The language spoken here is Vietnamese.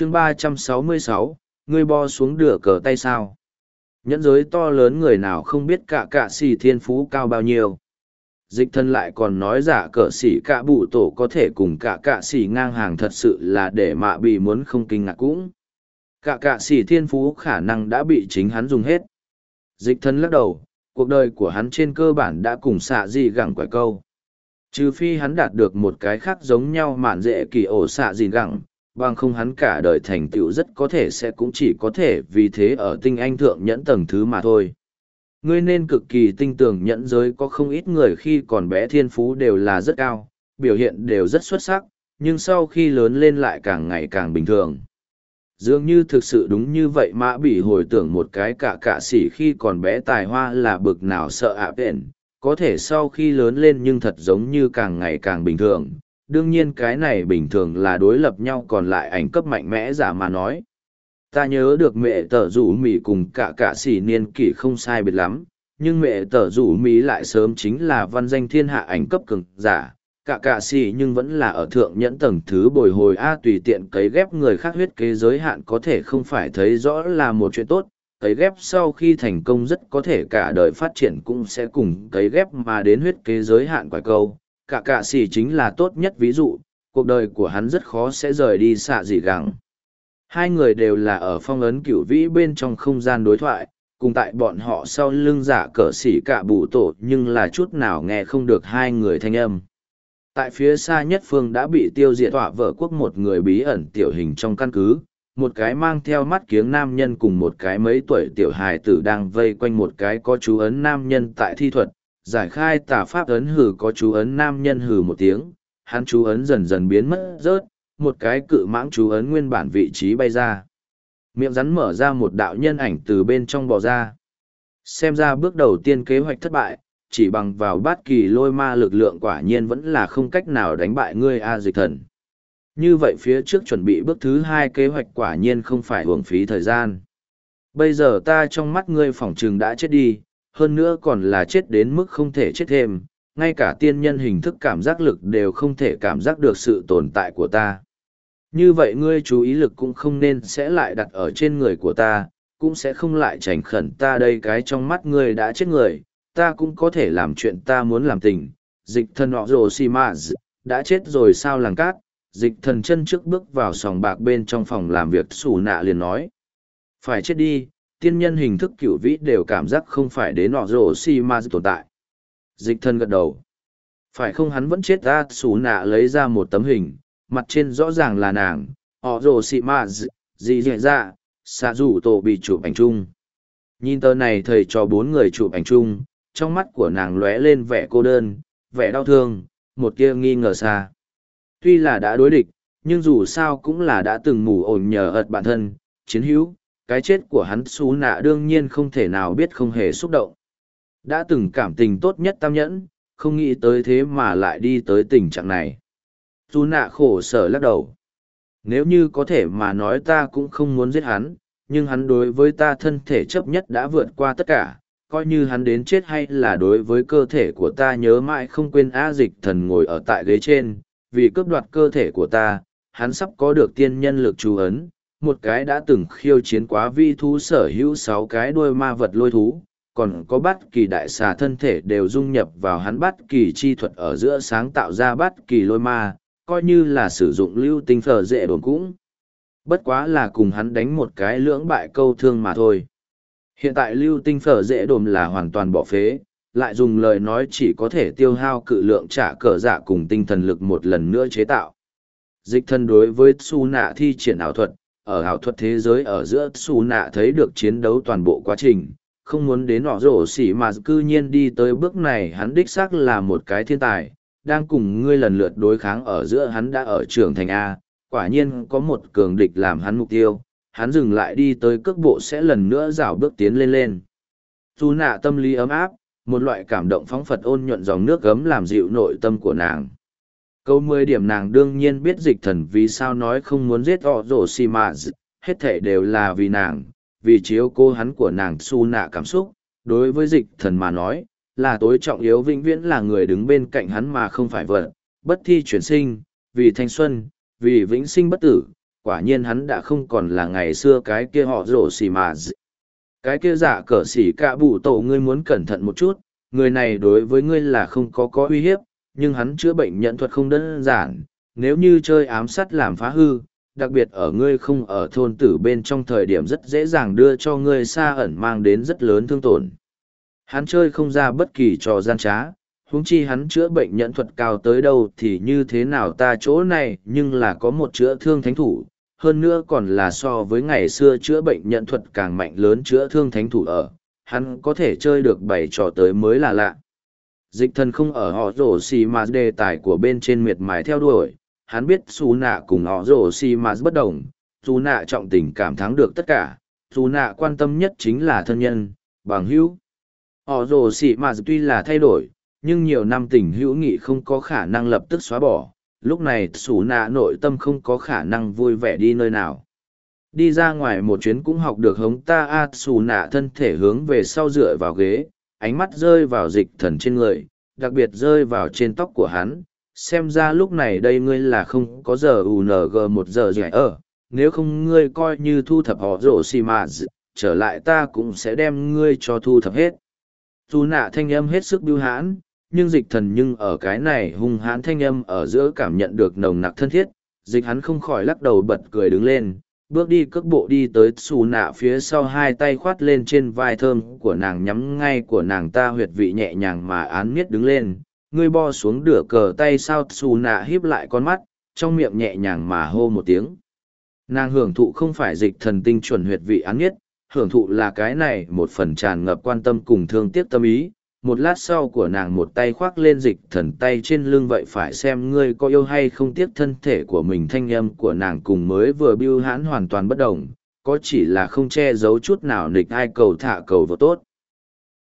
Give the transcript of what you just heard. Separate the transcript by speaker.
Speaker 1: chương ba trăm sáu mươi sáu, ngươi bo xuống đửa cờ tay sao? Nhẫn giới to lớn người nào không biết cả cạ xì thiên phú cao bao nhiêu? Dịch thân lại còn nói giả cờ xỉ cả bụ tổ có thể cùng cả cạ xỉ ngang hàng thật sự là để mạ bị muốn không kinh ngạc cũng. Cả cạ xỉ thiên phú khả năng đã bị chính hắn dùng hết. Dịch thân lắc đầu, cuộc đời của hắn trên cơ bản đã cùng xạ gì gẳng quải câu. Trừ phi hắn đạt được một cái khác giống nhau mạn dễ kỳ ổ xạ gì gẳng bằng không hắn cả đời thành tựu rất có thể sẽ cũng chỉ có thể vì thế ở tinh anh thượng nhẫn tầng thứ mà thôi. Ngươi nên cực kỳ tinh tường nhẫn giới có không ít người khi còn bé thiên phú đều là rất cao, biểu hiện đều rất xuất sắc, nhưng sau khi lớn lên lại càng ngày càng bình thường. Dường như thực sự đúng như vậy mã bị hồi tưởng một cái cả cả s khi còn bé tài hoa là bực nào sợ ạ vện có thể sau khi lớn lên nhưng thật giống như càng ngày càng bình thường đương nhiên cái này bình thường là đối lập nhau còn lại ảnh cấp mạnh mẽ giả mà nói. Ta nhớ được mẹ tờ rủ mỹ cùng cả cả xỉ niên kỷ không sai biệt lắm, nhưng mẹ tờ rủ mỹ lại sớm chính là văn danh thiên hạ ảnh cấp cường giả. Cả cả xỉ nhưng vẫn là ở thượng nhẫn tầng thứ bồi hồi a tùy tiện cấy ghép người khác huyết kế giới hạn có thể không phải thấy rõ là một chuyện tốt. Cấy ghép sau khi thành công rất có thể cả đời phát triển cũng sẽ cùng cấy ghép mà đến huyết kế giới hạn quả câu cả cạ xỉ chính là tốt nhất ví dụ, cuộc đời của hắn rất khó sẽ rời đi xạ gì gẳng. Hai người đều là ở phong ấn cửu vĩ bên trong không gian đối thoại, cùng tại bọn họ sau lưng giả cờ xỉ cả bù tổ nhưng là chút nào nghe không được hai người thanh âm. Tại phía xa nhất phương đã bị tiêu diệt tọa vợ quốc một người bí ẩn tiểu hình trong căn cứ, một cái mang theo mắt kiếng nam nhân cùng một cái mấy tuổi tiểu hài tử đang vây quanh một cái có chú ấn nam nhân tại thi thuật giải khai tà pháp ấn hử có chú ấn nam nhân hử một tiếng, hắn chú ấn dần dần biến mất rớt, một cái cự mãng chú ấn nguyên bản vị trí bay ra. Miệng rắn mở ra một đạo nhân ảnh từ bên trong bò ra. Xem ra bước đầu tiên kế hoạch thất bại, chỉ bằng vào bát kỳ lôi ma lực lượng quả nhiên vẫn là không cách nào đánh bại ngươi A dịch thần. Như vậy phía trước chuẩn bị bước thứ hai kế hoạch quả nhiên không phải hưởng phí thời gian. Bây giờ ta trong mắt ngươi phỏng trừng đã chết đi, hơn nữa còn là chết đến mức không thể chết thêm, ngay cả tiên nhân hình thức cảm giác lực đều không thể cảm giác được sự tồn tại của ta. Như vậy ngươi chú ý lực cũng không nên sẽ lại đặt ở trên người của ta, cũng sẽ không lại trành khẩn ta đây cái trong mắt ngươi đã chết người, ta cũng có thể làm chuyện ta muốn làm tình. Dịch thần họ rồ xì đã chết rồi sao làng cát, dịch thần chân trước bước vào sòng bạc bên trong phòng làm việc xù nạ liền nói. Phải chết đi, tiên nhân hình thức cựu vĩ đều cảm giác không phải đến nọ rổ xì ma tồn tại. Dịch thân gật đầu. Phải không hắn vẫn chết ra xù nạ lấy ra một tấm hình, mặt trên rõ ràng là nàng, họ rổ xì ma gì dạy ra, xạ rủ tổ bị chụp ảnh chung. Nhìn tờ này thầy cho bốn người chụp ảnh chung, trong mắt của nàng lóe lên vẻ cô đơn, vẻ đau thương, một tia nghi ngờ xa. Tuy là đã đối địch, nhưng dù sao cũng là đã từng mù ổn nhờ ợt bản thân, chiến hữu, cái chết của hắn xú nạ đương nhiên không thể nào biết không hề xúc động. Đã từng cảm tình tốt nhất tam nhẫn, không nghĩ tới thế mà lại đi tới tình trạng này. Xú nạ khổ sở lắc đầu. Nếu như có thể mà nói ta cũng không muốn giết hắn, nhưng hắn đối với ta thân thể chấp nhất đã vượt qua tất cả, coi như hắn đến chết hay là đối với cơ thể của ta nhớ mãi không quên A dịch thần ngồi ở tại ghế trên, vì cướp đoạt cơ thể của ta, hắn sắp có được tiên nhân lực chú ấn, một cái đã từng khiêu chiến quá vi thú sở hữu sáu cái đuôi ma vật lôi thú, còn có bát kỳ đại xà thân thể đều dung nhập vào hắn bát kỳ chi thuật ở giữa sáng tạo ra bát kỳ lôi ma, coi như là sử dụng lưu tinh phở dễ đồn cũng. Bất quá là cùng hắn đánh một cái lưỡng bại câu thương mà thôi. Hiện tại lưu tinh phở dễ đồn là hoàn toàn bỏ phế, lại dùng lời nói chỉ có thể tiêu hao cự lượng trả cờ dạ cùng tinh thần lực một lần nữa chế tạo. Dịch thân đối với su nạ thi triển ảo thuật, ở ảo thuật thế giới ở giữa xù nạ thấy được chiến đấu toàn bộ quá trình, không muốn đến nọ rổ xỉ mà cư nhiên đi tới bước này hắn đích xác là một cái thiên tài, đang cùng ngươi lần lượt đối kháng ở giữa hắn đã ở trường thành a, quả nhiên có một cường địch làm hắn mục tiêu, hắn dừng lại đi tới cước bộ sẽ lần nữa rảo bước tiến lên lên. Dù nạ tâm lý ấm áp, một loại cảm động phóng phật ôn nhuận dòng nước gấm làm dịu nội tâm của nàng câu mười điểm nàng đương nhiên biết dịch thần vì sao nói không muốn giết họ rổ xì mà hết thể đều là vì nàng, vì chiếu cô hắn của nàng su nạ cảm xúc. Đối với dịch thần mà nói, là tối trọng yếu vĩnh viễn là người đứng bên cạnh hắn mà không phải vợ. Bất thi chuyển sinh, vì thanh xuân, vì vĩnh sinh bất tử, quả nhiên hắn đã không còn là ngày xưa cái kia họ rổ xì mà cái kia giả cờ xỉ cả bụ tổ ngươi muốn cẩn thận một chút, người này đối với ngươi là không có có uy hiếp nhưng hắn chữa bệnh nhận thuật không đơn giản nếu như chơi ám sát làm phá hư đặc biệt ở ngươi không ở thôn tử bên trong thời điểm rất dễ dàng đưa cho ngươi xa ẩn mang đến rất lớn thương tổn hắn chơi không ra bất kỳ trò gian trá huống chi hắn chữa bệnh nhận thuật cao tới đâu thì như thế nào ta chỗ này nhưng là có một chữa thương thánh thủ hơn nữa còn là so với ngày xưa chữa bệnh nhận thuật càng mạnh lớn chữa thương thánh thủ ở, hắn có thể chơi được bảy trò tới mới là lạ. Dịch thần không ở họ rổ xì mà đề tài của bên trên miệt mài theo đuổi, hắn biết xù nạ cùng họ rổ xì mà bất đồng, xù nạ trọng tình cảm thắng được tất cả, xù nạ quan tâm nhất chính là thân nhân, bằng hữu. Họ rổ xì mà tuy là thay đổi, nhưng nhiều năm tình hữu nghị không có khả năng lập tức xóa bỏ, lúc này xù nạ nội tâm không có khả năng vui vẻ đi nơi nào. Đi ra ngoài một chuyến cũng học được hống ta a xù nạ thân thể hướng về sau dựa vào ghế ánh mắt rơi vào dịch thần trên người đặc biệt rơi vào trên tóc của hắn. Xem ra lúc này đây ngươi là không có giờ ung một giờ dạy ở. Nếu không ngươi coi như thu thập họ rổ xì mà trở lại ta cũng sẽ đem ngươi cho thu thập hết. Dù nạ thanh âm hết sức biêu hãn nhưng dịch thần nhưng ở cái này hung hãn thanh âm ở giữa cảm nhận được nồng nặc thân thiết, dịch hắn không khỏi lắc đầu bật cười đứng lên, bước đi cước bộ đi tới xù nạ phía sau hai tay khoát lên trên vai thơm của nàng nhắm ngay của nàng ta huyệt vị nhẹ nhàng mà án miết đứng lên, ngươi bo xuống đửa cờ tay sao xù nạ híp lại con mắt, trong miệng nhẹ nhàng mà hô một tiếng. Nàng hưởng thụ không phải dịch thần tinh chuẩn huyệt vị án miết, hưởng thụ là cái này một phần tràn ngập quan tâm cùng thương tiếc tâm ý, một lát sau của nàng một tay khoác lên dịch thần tay trên lưng vậy phải xem ngươi có yêu hay không tiếc thân thể của mình thanh âm của nàng cùng mới vừa biêu hãn hoàn toàn bất đồng, có chỉ là không che giấu chút nào nịch ai cầu thả cầu vô tốt.